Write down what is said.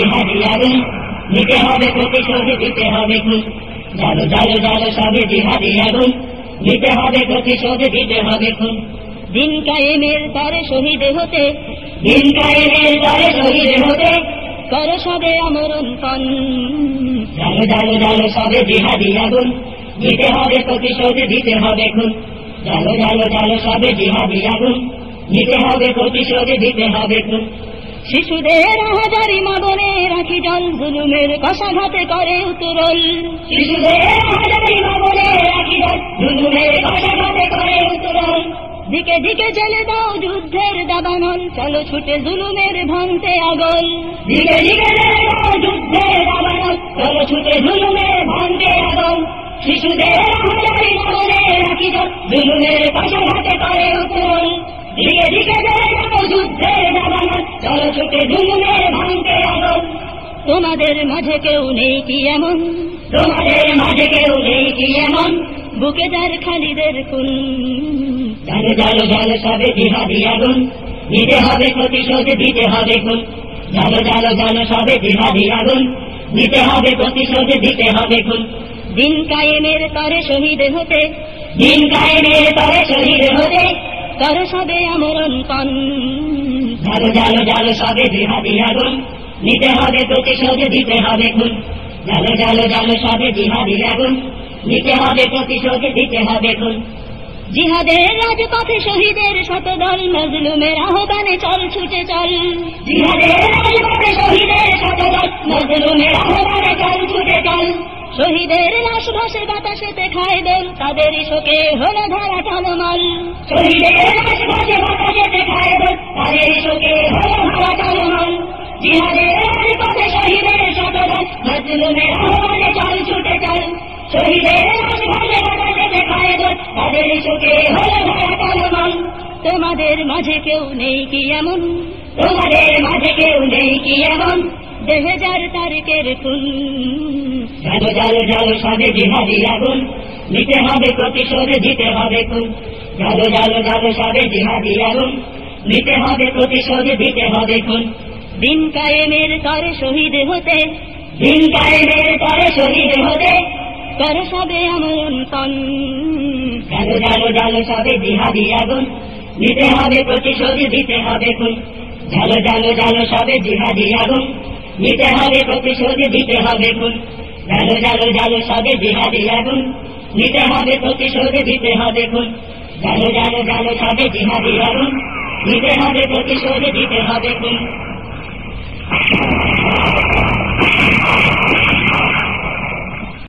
জিহাদি আগুন নিতে হবে, প্রতিশোধ দিতে হবে খুন। জালো জালো জালো সবে জিহাদি আগুন। নিতে হবে, প্রতিশোধ দিতে হবে খুন। দিন কায়েমের তরে শহীদ হতে, দিন কায়েমের দরে শহীদ হতে, কর সবে আমরণ পণ। জালো জালো জালো সবে জিহাদি আগুন। নিতে হবে, প্রতিশোধ দিতে হবে খুন। জালো জালো জালো সবে জিহাদি আগুন। নিতে হবে, প্রতিশোধ দিতে হবে খুন। শিশুদের হাজারি মদনে রাখি জল জুলুমের কষাঘাতে করে উতরল। শিশুদের হাজারি মগনে রাখি দাও, জুলুমের কষাঘাতে করে উত্তরণ দিকে দিকে জেলে দাও যুদ্ধের দাবানল চলো ছুটে জুলুমের ভাঙতে আগল। দিকে দিকে যুদ্ধের দাবানল, চলো ছুটে জুলুমের ভাঙতে আগুন। শিশুদের হাজারি মগনে রাখি দাও, জুলুমের কষাঘাতে করে উত্তরণ দিকে দিকে দেখো যুদ্ধের তোমাদের মাঝে কেউ নেই কি এমন? তোমাদের মাঝে কেউ নেই কি এমন? বুকে যার খালিদের খুন। জানো জানো জানো সবে জিহাদি আগুন। নিতে হবে প্রতিশোধ দিতে হবে খুন। জানো জানো জানো সবে জিহাদি আগুন। নিতে হবে প্রতিশোধ দিতে হবে খুন। দিন কায়েমের তরে শহীদ হতে। দিন কায়েমের তরে শহীদ হতে। কর সবে আমরণ পণ জানো জানো জানো সবে জিহাদি আগুন। নিতে হবে প্রতিশোধ দিতে হবে খুন। জানো জানো জানো সবে জিহাদি আগুন। নিতে হবে প্রতিশোধ দিতে হবে খুন। জিহাদের রাজপথে শহীদের শতদল মজলুমের আহ্বানে চল ছুটে চল। জিহাদের রাজপথে শহীদের শতদল মজলুমের আহ্বানে চল ছুটে চল। শহীদের লাশ ভাসে বাতাসেতে খায় দোল তাদের শোকে হলো ধারা টলমল। শহীদের লাশ ভাসে শহীদের তাদের হলো তোমাদের মাঝে কেউ নেই কি এমন? তোমাদের মাঝে কেউ নেই কি এমন দেহে যার তারিকের খুন জানো সবে জিহাদি আগুন নিতে হবে প্রতিশোধ দিতে হবে খুন। জানো জানো জানো সবে জিহাদি আগুন। নিতে হবে প্রতিশোধ দিতে হবে খুন। দিন কায়েমের তরে শহীদ হতে। দিন কায়েমের পরে শহীদ হতে। কর সবে আমরণ পণ জানো জানো সবে জিহাদি আগুন। নিতে হবে প্রতিশোধ, দিতে হবে খুন। জানো জানো জানো সবে জিহাদি আগুন। নিতে হবে প্রতিশোধ, দিতে হবে খুন। জানো জানো জানো সবে জিহাদি আগুন। নিতে হবে প্রতিশোধ, দিতে হবে খুন। জানো জানো জানো সবে জিহাদি আগুন। নিতে হবে প্রতিশোধ, দিতে হবে খুন।